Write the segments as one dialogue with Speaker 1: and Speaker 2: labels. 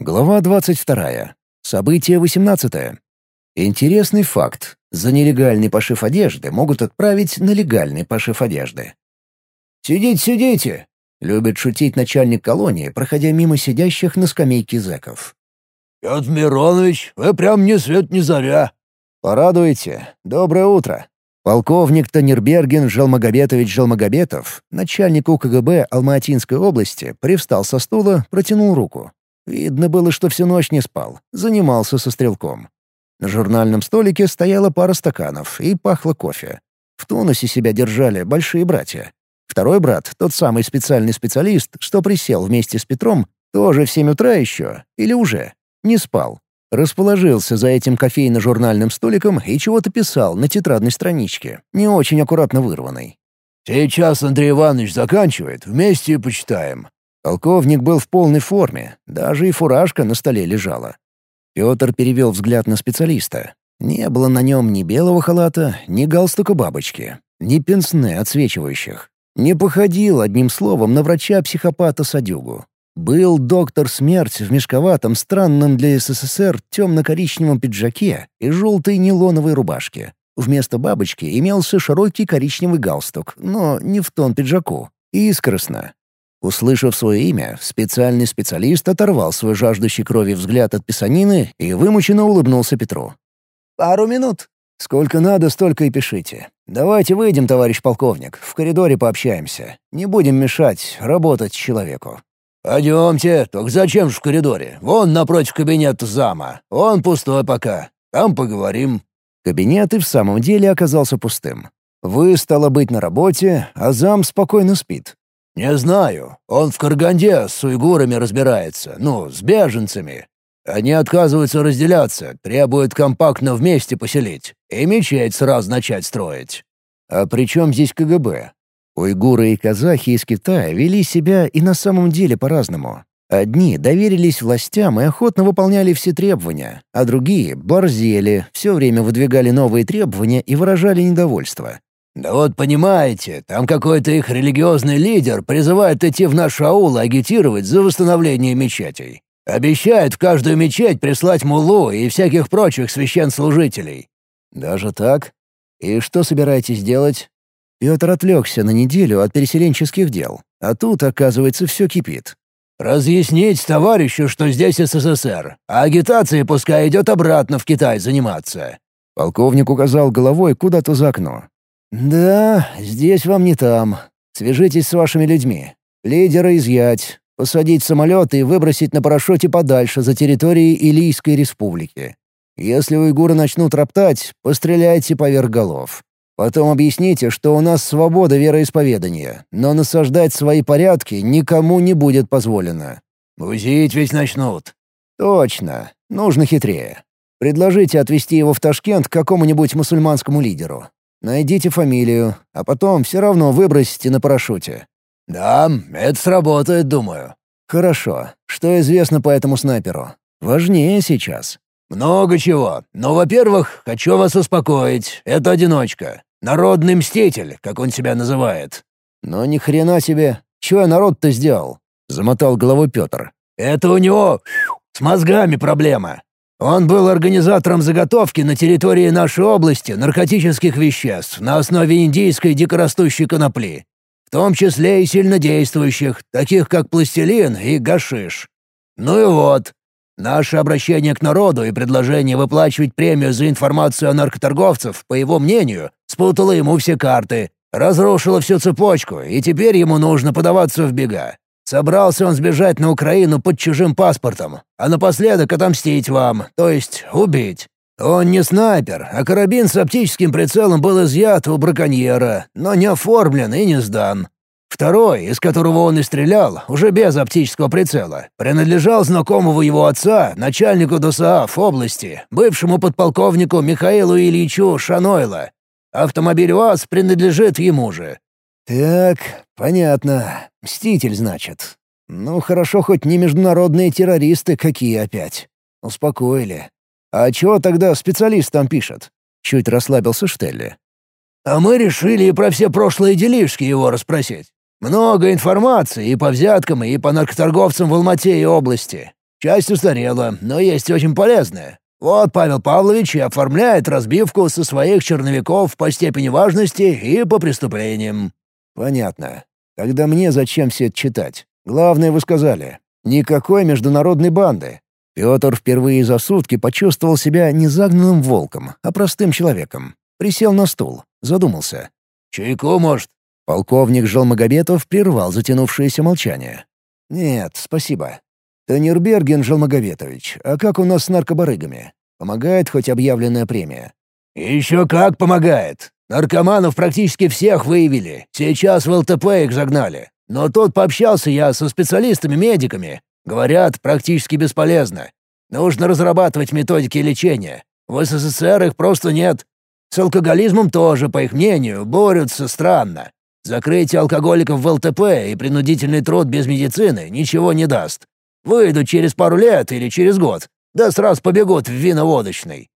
Speaker 1: Глава 22. Событие 18. Интересный факт. За нелегальный пошив одежды могут отправить на легальный пошив одежды. «Сидите, сидите!» — любит шутить начальник колонии, проходя мимо сидящих на скамейке зэков.
Speaker 2: «Петр Миронович, вы прям ни свет ни заря!»
Speaker 1: «Порадуете. Доброе утро!» Полковник Танерберген Жалмагобетович Жалмагобетов, начальник УКГБ Алматинской области, привстал со стула, протянул руку. Видно было, что всю ночь не спал, занимался со стрелком. На журнальном столике стояла пара стаканов и пахло кофе. В тонусе себя держали большие братья. Второй брат, тот самый специальный специалист, что присел вместе с Петром, тоже в семь утра еще, или уже, не спал. Расположился за этим кофейно-журнальным столиком и чего-то писал на тетрадной страничке, не очень аккуратно вырванной.
Speaker 2: «Сейчас Андрей Иванович заканчивает, вместе почитаем».
Speaker 1: Полковник был в полной форме, даже и фуражка на столе лежала. Петр перевел взгляд на специалиста. Не было на нем ни белого халата, ни галстука бабочки, ни пенсне отсвечивающих. Не походил, одним словом, на врача-психопата-садюгу. Был доктор Смерть в мешковатом, странном для СССР темно-коричневом пиджаке и желтой нейлоновой рубашке. Вместо бабочки имелся широкий коричневый галстук, но не в тон пиджаку. Искростно. Услышав свое имя, специальный специалист оторвал свой жаждущий крови взгляд от писанины и вымученно улыбнулся Петру. «Пару минут. Сколько надо, столько и пишите. Давайте выйдем, товарищ полковник, в коридоре пообщаемся. Не будем мешать работать человеку».
Speaker 2: «Пойдемте, только зачем же в коридоре? Вон напротив кабинета зама. Он пустой пока. Там поговорим».
Speaker 1: Кабинет и в самом деле оказался пустым. Вы, стало быть, на работе, а зам спокойно спит.
Speaker 2: «Не знаю. Он в Караганде с уйгурами разбирается. Ну, с беженцами. Они отказываются разделяться, требуют компактно вместе поселить. И мечеть сразу начать строить».
Speaker 1: «А при чем здесь КГБ? Уйгуры и казахи из Китая вели себя и на самом деле по-разному. Одни доверились властям и охотно выполняли все требования, а другие борзели, все время выдвигали новые требования и выражали недовольство.
Speaker 2: «Да вот понимаете, там какой-то их религиозный лидер призывает идти в наш аул агитировать за восстановление мечетей. Обещает в каждую мечеть прислать мулу и всяких прочих священслужителей».
Speaker 1: «Даже так? И что собираетесь делать?» Петр отвлекся на неделю от переселенческих дел, а тут, оказывается, все кипит.
Speaker 2: «Разъяснить товарищу, что здесь СССР, а агитацией пускай идет обратно в Китай заниматься».
Speaker 1: Полковник указал головой куда-то за окно. «Да, здесь вам не там. Свяжитесь с вашими людьми. Лидера изъять, посадить самолет и выбросить на парашюте подальше за территорией Илийской республики. Если уйгуры начнут роптать, постреляйте поверх голов. Потом объясните, что у нас свобода вероисповедания, но насаждать свои порядки никому не будет позволено».
Speaker 2: «Бузить ведь начнут».
Speaker 1: «Точно. Нужно хитрее. Предложите отвезти его в Ташкент к какому-нибудь мусульманскому лидеру. Найдите фамилию, а потом все равно выбросите на парашюте».
Speaker 2: «Да, это сработает, думаю».
Speaker 1: «Хорошо. Что известно по этому снайперу? Важнее сейчас».
Speaker 2: «Много чего. Но, во-первых, хочу вас успокоить. Это одиночка. Народный мститель, как он себя называет».
Speaker 1: «Но ни хрена себе. Чего я народ-то сделал?» — замотал головой Петр.
Speaker 2: «Это у него с мозгами проблема. Он был организатором заготовки на территории нашей области наркотических веществ на основе индийской дикорастущей конопли, в том числе и сильнодействующих, таких как пластилин и гашиш. Ну и вот, Наше обращение к народу и предложение выплачивать премию за информацию о наркоторговцев, по его мнению, спутало ему все карты, разрушило всю цепочку, и теперь ему нужно подаваться в бега. Собрался он сбежать на Украину под чужим паспортом, а напоследок отомстить вам, то есть убить. Он не снайпер, а карабин с оптическим прицелом был изъят у браконьера, но не оформлен и не сдан. Второй, из которого он и стрелял, уже без оптического прицела, принадлежал знакомому его отца, начальнику ДОСААФ области, бывшему подполковнику Михаилу Ильичу Шанойло. Автомобиль УАЗ принадлежит ему же.
Speaker 1: «Так, понятно. Мститель, значит. Ну, хорошо, хоть не международные террористы какие опять. Успокоили. А чего тогда специалист там пишет?» Чуть расслабился Штелли.
Speaker 2: «А мы решили и про все прошлые делишки его расспросить. Много информации и по взяткам, и по наркоторговцам в Алмате и области. Часть устарела, но есть очень полезная. Вот Павел Павлович и оформляет разбивку со своих черновиков по степени важности и по преступлениям».
Speaker 1: «Понятно. Тогда мне зачем все это читать? Главное вы сказали. Никакой международной банды. Петр впервые за сутки почувствовал себя не загнанным волком, а простым человеком. Присел на стул, задумался.
Speaker 2: «Чайку, может?»
Speaker 1: Полковник Желмагобетов прервал затянувшееся молчание. «Нет, спасибо. Танирберген Желмаговетович, а как у нас с наркобарыгами? Помогает хоть объявленная премия?»
Speaker 2: «Еще как помогает. Наркоманов практически всех выявили. Сейчас в ЛТП их загнали. Но тут пообщался я со специалистами-медиками. Говорят, практически бесполезно. Нужно разрабатывать методики лечения. В СССР их просто нет. С алкоголизмом тоже, по их мнению, борются странно. Закрытие алкоголиков в ЛТП и принудительный труд без медицины ничего не даст. Выйдут через пару лет или через год. Да сразу побегут в виноводочный.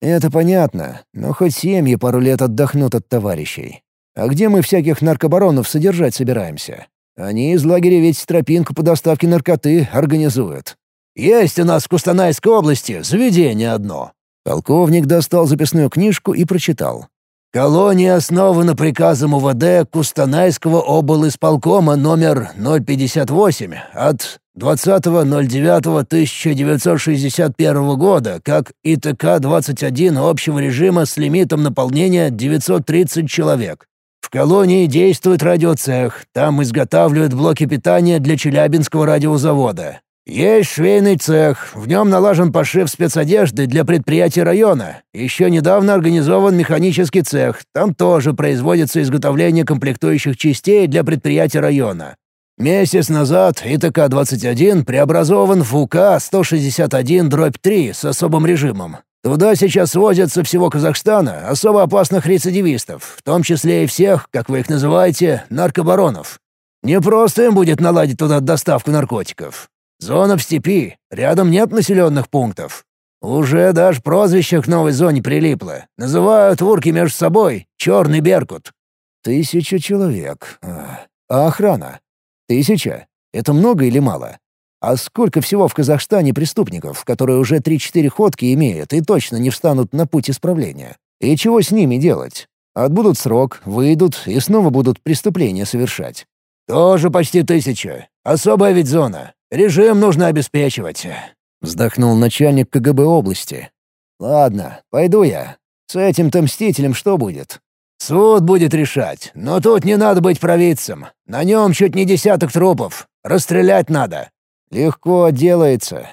Speaker 1: «Это понятно, но хоть семьи пару лет отдохнут от товарищей. А где мы всяких наркобаронов содержать собираемся? Они из лагеря ведь тропинку по доставке наркоты организуют».
Speaker 2: «Есть у нас в Кустанайской области заведение одно».
Speaker 1: Полковник достал записную книжку и прочитал.
Speaker 2: Колония основана приказом УВД Кустанайского облисполкома номер 058 от 20.09.1961 года как ИТК-21 общего режима с лимитом наполнения 930 человек. В колонии действует радиоцех, там изготавливают блоки питания для Челябинского радиозавода. Есть швейный цех, в нем налажен пошив спецодежды для предприятий района. Еще недавно организован механический цех, там тоже производится изготовление комплектующих частей для предприятий района. Месяц назад ИТК-21 преобразован в УК-161-3 с особым режимом. Туда сейчас свозят со всего Казахстана особо опасных рецидивистов, в том числе и всех, как вы их называете, наркобаронов. Не просто им будет наладить туда доставку наркотиков. Зона в степи, рядом нет населенных пунктов. Уже даже прозвище к новой зоне прилипло. Называют урки между собой «Черный Беркут».
Speaker 1: Тысяча человек. А, а охрана? Тысяча? Это много или мало? А сколько всего в Казахстане преступников, которые уже 3-4 ходки имеют и точно не встанут на путь исправления? И чего с ними делать? Отбудут срок, выйдут и снова будут преступления совершать.
Speaker 2: «Тоже почти тысяча. Особая ведь зона. Режим нужно обеспечивать», —
Speaker 1: вздохнул начальник КГБ области. «Ладно, пойду я. С этим-то мстителем что будет?»
Speaker 2: «Суд будет решать, но тут не надо быть провидцем. На нем чуть не десяток трупов. Расстрелять надо».
Speaker 1: «Легко делается.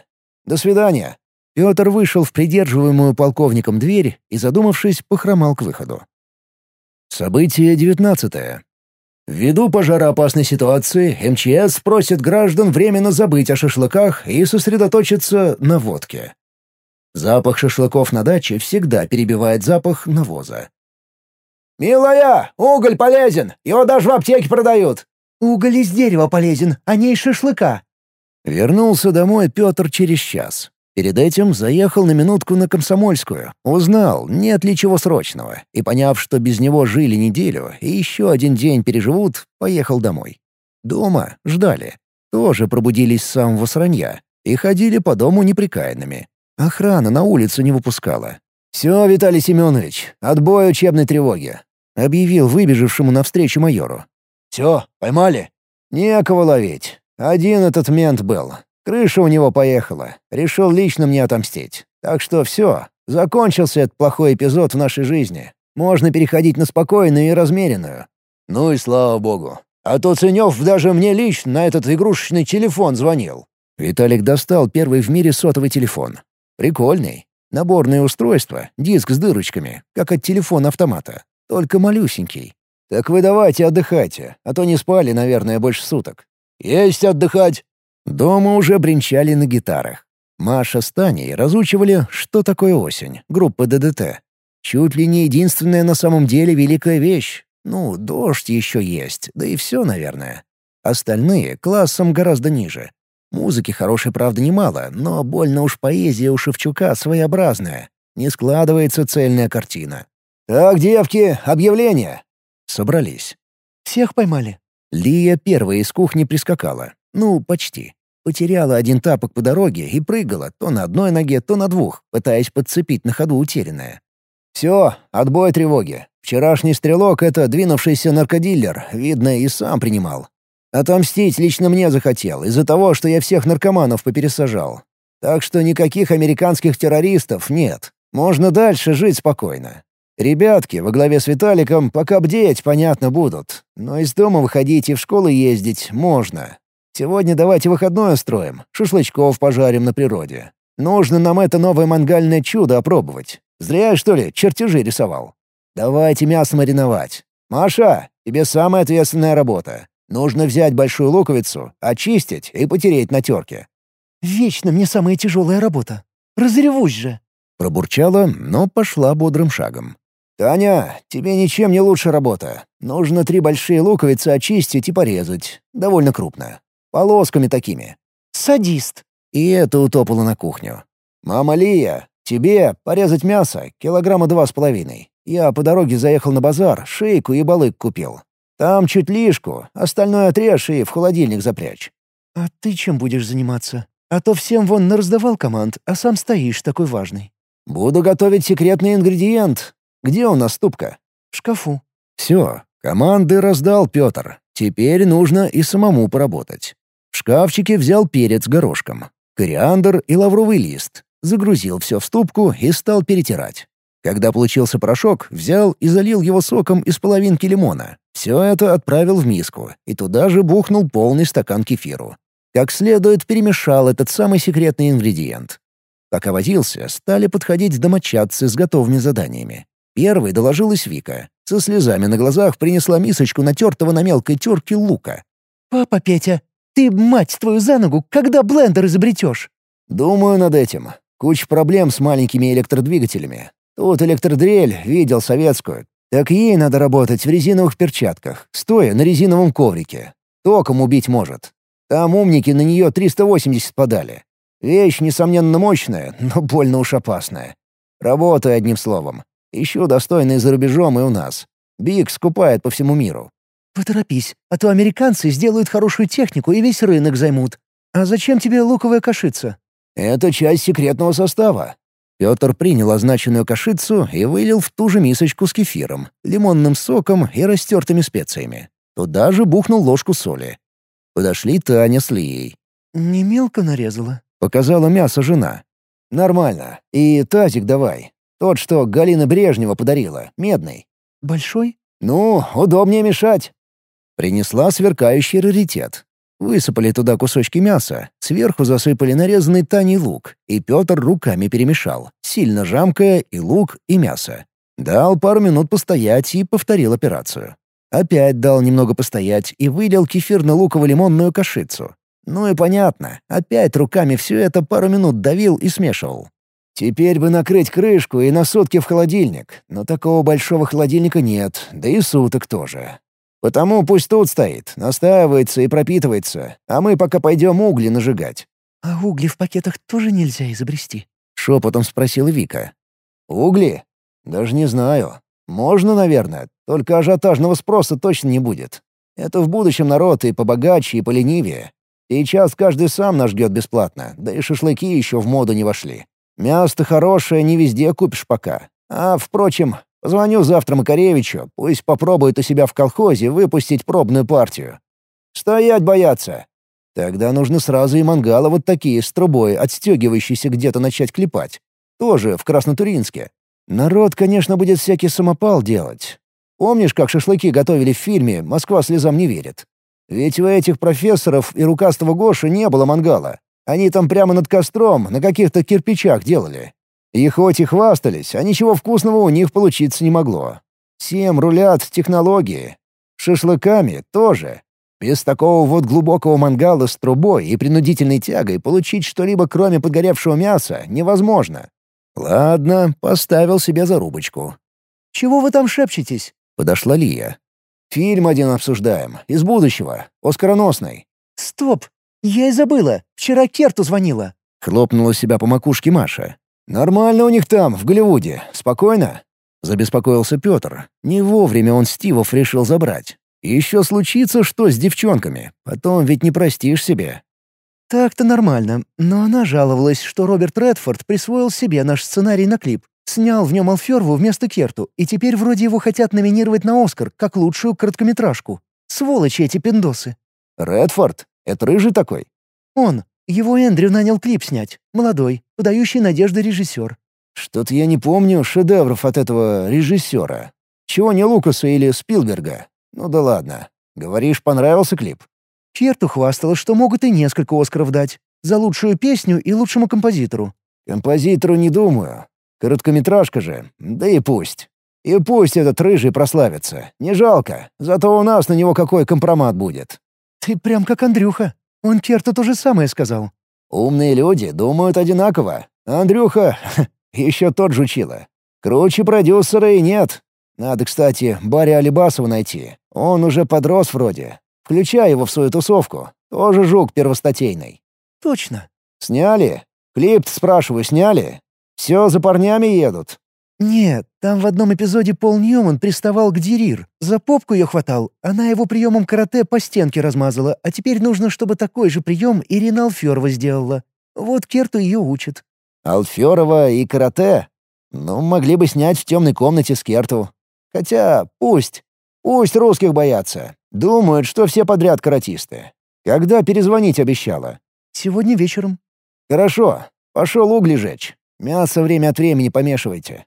Speaker 1: До свидания». Петр вышел в придерживаемую полковником дверь и, задумавшись, похромал к выходу. Событие девятнадцатое. Ввиду пожароопасной ситуации МЧС просит граждан временно забыть о шашлыках и сосредоточиться на водке. Запах шашлыков на даче всегда перебивает запах навоза.
Speaker 2: «Милая, уголь полезен, его даже в аптеке продают».
Speaker 3: «Уголь из дерева полезен, а не из шашлыка».
Speaker 1: Вернулся домой Петр через час. Перед этим заехал на минутку на Комсомольскую, узнал, нет ли чего срочного, и, поняв, что без него жили неделю и еще один день переживут, поехал домой. Дома ждали. Тоже пробудились с самого сранья и ходили по дому неприкаянными. Охрана на улицу не выпускала. «Все, Виталий Семенович, отбой учебной тревоги», — объявил выбежавшему навстречу майору.
Speaker 2: «Все, поймали?»
Speaker 1: «Некого ловить. Один этот мент был, Крыша у него поехала. Решил лично мне отомстить. Так что все. Закончился этот плохой эпизод в нашей жизни. Можно переходить на спокойную и размеренную.
Speaker 2: Ну и слава богу. А то Ценев даже мне лично на этот игрушечный телефон звонил.
Speaker 1: Виталик достал первый в мире сотовый телефон. Прикольный. Наборное устройство, диск с дырочками, как от телефона-автомата. Только малюсенький. Так вы давайте отдыхайте, а то не спали, наверное, больше суток.
Speaker 2: Есть отдыхать.
Speaker 1: Дома уже бренчали на гитарах. Маша с Таней разучивали «Что такое осень» группы ДДТ. Чуть ли не единственная на самом деле великая вещь. Ну, дождь еще есть, да и все, наверное. Остальные — классом гораздо ниже. Музыки хорошей, правда, немало, но больно уж поэзия у Шевчука своеобразная. Не складывается цельная картина. «Так, девки, объявление!» Собрались.
Speaker 3: «Всех поймали?»
Speaker 1: Лия первая из кухни прискакала. Ну, почти. Потеряла один тапок по дороге и прыгала то на одной ноге, то на двух, пытаясь подцепить на ходу утерянное. «Все, отбой тревоги. Вчерашний стрелок — это двинувшийся наркодиллер, видно, и сам принимал. Отомстить лично мне захотел, из-за того, что я всех наркоманов попересажал. Так что никаких американских террористов нет. Можно дальше жить спокойно. Ребятки во главе с Виталиком пока бдеть, понятно, будут. Но из дома выходить и в школу ездить можно. Сегодня давайте выходной устроим, шашлычков пожарим на природе. Нужно нам это новое мангальное чудо опробовать. Зря, что ли, чертежи рисовал. Давайте мясо мариновать. Маша, тебе самая ответственная работа. Нужно взять большую луковицу, очистить и потереть на терке.
Speaker 3: «Вечно мне самая тяжелая работа. Разревусь же!»
Speaker 1: Пробурчала, но пошла бодрым шагом. «Таня, тебе ничем не лучше работа. Нужно три большие луковицы очистить и порезать. Довольно крупно. Полосками такими».
Speaker 3: «Садист!»
Speaker 1: И это утопало на кухню. «Мама Лия, тебе порезать мясо, килограмма два с половиной. Я по дороге заехал на базар, шейку и балык купил. Там чуть лишку, остальное отрежь и в холодильник запрячь».
Speaker 3: «А ты чем будешь заниматься? А то всем вон нараздавал команд, а сам стоишь такой важный».
Speaker 1: «Буду готовить секретный ингредиент. Где у нас ступка?»
Speaker 3: «В шкафу».
Speaker 1: «Все, команды раздал Петр. Теперь нужно и самому поработать». В шкафчике взял перец горошком, кориандр и лавровый лист, загрузил все в ступку и стал перетирать. Когда получился порошок, взял и залил его соком из половинки лимона. Все это отправил в миску и туда же бухнул полный стакан кефиру. Как следует перемешал этот самый секретный ингредиент. Пока возился, стали подходить домочадцы с готовыми заданиями. Первой доложилась Вика. Со слезами на глазах принесла мисочку натертого на мелкой терке лука.
Speaker 3: «Папа Петя, ты, мать твою, за ногу, когда блендер изобретешь?»
Speaker 1: «Думаю над этим. Куча проблем с маленькими электродвигателями. Тут электродрель, видел советскую. Так ей надо работать в резиновых перчатках, стоя на резиновом коврике. Током убить может. Там умники на нее 380 подали. Вещь, несомненно, мощная, но больно уж опасная. Работаю одним словом. Ищу достойные за рубежом и у нас. Биг скупает по всему миру.
Speaker 3: «Поторопись, а то американцы сделают хорошую технику и весь рынок займут. А зачем тебе луковая кашица?»
Speaker 1: «Это часть секретного состава». Петр принял означенную кашицу и вылил в ту же мисочку с кефиром, лимонным соком и растертыми специями. Туда же бухнул ложку соли. Подошли Таня с Лией.
Speaker 3: «Не мелко нарезала?»
Speaker 1: — показала мясо жена. «Нормально. И тазик давай. Тот, что Галина Брежнева подарила, медный».
Speaker 3: «Большой?»
Speaker 1: «Ну, удобнее мешать». Принесла сверкающий раритет. Высыпали туда кусочки мяса, сверху засыпали нарезанный Таней лук, и Петр руками перемешал, сильно жамкая и лук, и мясо. Дал пару минут постоять и повторил операцию. Опять дал немного постоять и вылил кефирно-луково-лимонную кашицу. Ну и понятно, опять руками все это пару минут давил и смешивал. Теперь бы накрыть крышку и на сутки в холодильник, но такого большого холодильника нет, да и суток тоже. Потому пусть тут стоит, настаивается и пропитывается, а мы пока пойдем угли нажигать.
Speaker 3: «А угли в пакетах тоже нельзя изобрести?»
Speaker 1: — шепотом спросила Вика. «Угли? Даже не знаю. Можно, наверное, только ажиотажного спроса точно не будет. Это в будущем народ и побогаче, и поленивее. Сейчас каждый сам нажгет бесплатно, да и шашлыки еще в моду не вошли. Мясо хорошее не везде купишь пока. А, впрочем, позвоню завтра Макаревичу, пусть попробует у себя в колхозе выпустить пробную партию. Стоять бояться. Тогда нужно сразу и мангалы вот такие с трубой, отстегивающиеся где-то начать клепать. Тоже в Краснотуринске. Народ, конечно, будет всякий самопал делать. Помнишь, как шашлыки готовили в фильме «Москва слезам не верит»? Ведь у этих профессоров и рукастого Гоши не было мангала. Они там прямо над костром, на каких-то кирпичах делали. И хоть и хвастались, а ничего вкусного у них получиться не могло. Всем рулят технологии. Шашлыками тоже. Без такого вот глубокого мангала с трубой и принудительной тягой получить что-либо кроме подгоревшего мяса невозможно. Ладно, поставил себе зарубочку.
Speaker 3: «Чего вы там шепчетесь?»
Speaker 1: — подошла Лия. «Фильм один обсуждаем, из будущего, оскароносный».
Speaker 3: «Стоп! Я и забыла. Вчера Керту звонила».
Speaker 1: Хлопнула себя по макушке Маша. «Нормально у них там, в Голливуде. Спокойно?» Забеспокоился Петр. Не вовремя он Стивов решил забрать. Еще случится что с девчонками. Потом ведь не простишь себе.
Speaker 3: Так-то нормально, но она жаловалась, что Роберт Редфорд присвоил себе наш сценарий на клип, снял в нем Алферву вместо Керту, и теперь вроде его хотят номинировать на Оскар как лучшую короткометражку. Сволочи эти пиндосы.
Speaker 1: Редфорд? Это рыжий такой?
Speaker 3: Он. Его Эндрю нанял клип снять. Молодой, подающий надежды режиссер.
Speaker 1: Что-то я не помню шедевров от этого режиссера. Чего не Лукаса или Спилберга? Ну да ладно. Говоришь, понравился клип?
Speaker 3: Черту хвастала, что могут и несколько Оскаров дать. За лучшую песню и лучшему композитору.
Speaker 1: Композитору не думаю. Короткометражка же, да и пусть. И пусть этот рыжий прославится. Не жалко. Зато у нас на него какой компромат будет.
Speaker 3: Ты прям как Андрюха. Он Керту то же самое сказал.
Speaker 1: Умные люди думают одинаково. Андрюха еще тот жучила. Круче продюсера и нет. Надо, кстати, Барри Алибасова найти. Он уже подрос вроде. Включай его в свою тусовку. Тоже жук первостатейный».
Speaker 3: «Точно».
Speaker 1: «Сняли? Клип, спрашиваю, сняли? Все за парнями едут».
Speaker 3: «Нет, там в одном эпизоде Пол Ньюман приставал к Дерир. За попку ее хватал. Она его приемом карате по стенке размазала, а теперь нужно, чтобы такой же прием Ирина Алферова сделала. Вот Керту ее учат».
Speaker 1: «Алферова и карате? Ну, могли бы снять в темной комнате с Керту. Хотя пусть. Пусть русских боятся. Думают, что все подряд каратисты. Когда перезвонить обещала?
Speaker 3: Сегодня вечером.
Speaker 1: Хорошо. Пошел угли жечь. Мясо время от времени помешивайте.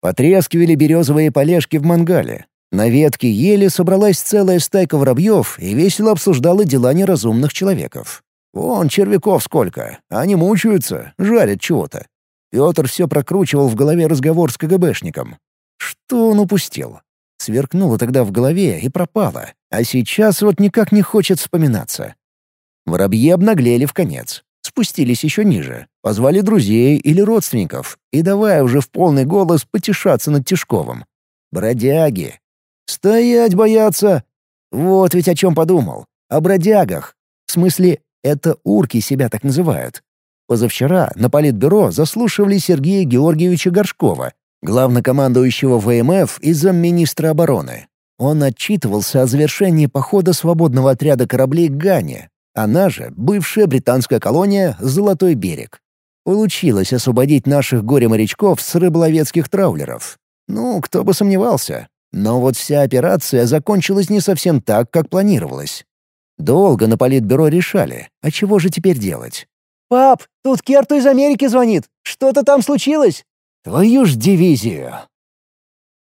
Speaker 1: Потрескивали березовые полежки в мангале. На ветке ели собралась целая стайка воробьев и весело обсуждала дела неразумных человеков. Вон червяков сколько, они мучаются, жарят чего-то. Петр все прокручивал в голове разговор с КГБшником. Что он упустил? Сверкнуло тогда в голове и пропало, а сейчас вот никак не хочет вспоминаться. Воробьи обнаглели в конец, спустились еще ниже, позвали друзей или родственников и давая уже в полный голос потешаться над Тишковым. Бродяги. Стоять боятся. Вот ведь о чем подумал. О бродягах. В смысле, это урки себя так называют. Позавчера на политбюро заслушивали Сергея Георгиевича Горшкова, главнокомандующего ВМФ и замминистра обороны. Он отчитывался о завершении похода свободного отряда кораблей к Гане, она же бывшая британская колония «Золотой берег». Получилось освободить наших горе-морячков с рыболовецких траулеров. Ну, кто бы сомневался. Но вот вся операция закончилась не совсем так, как планировалось. Долго на политбюро решали, а чего же теперь делать?
Speaker 3: «Пап, тут Керту из Америки звонит. Что-то там случилось?»
Speaker 1: «Твою ж дивизию!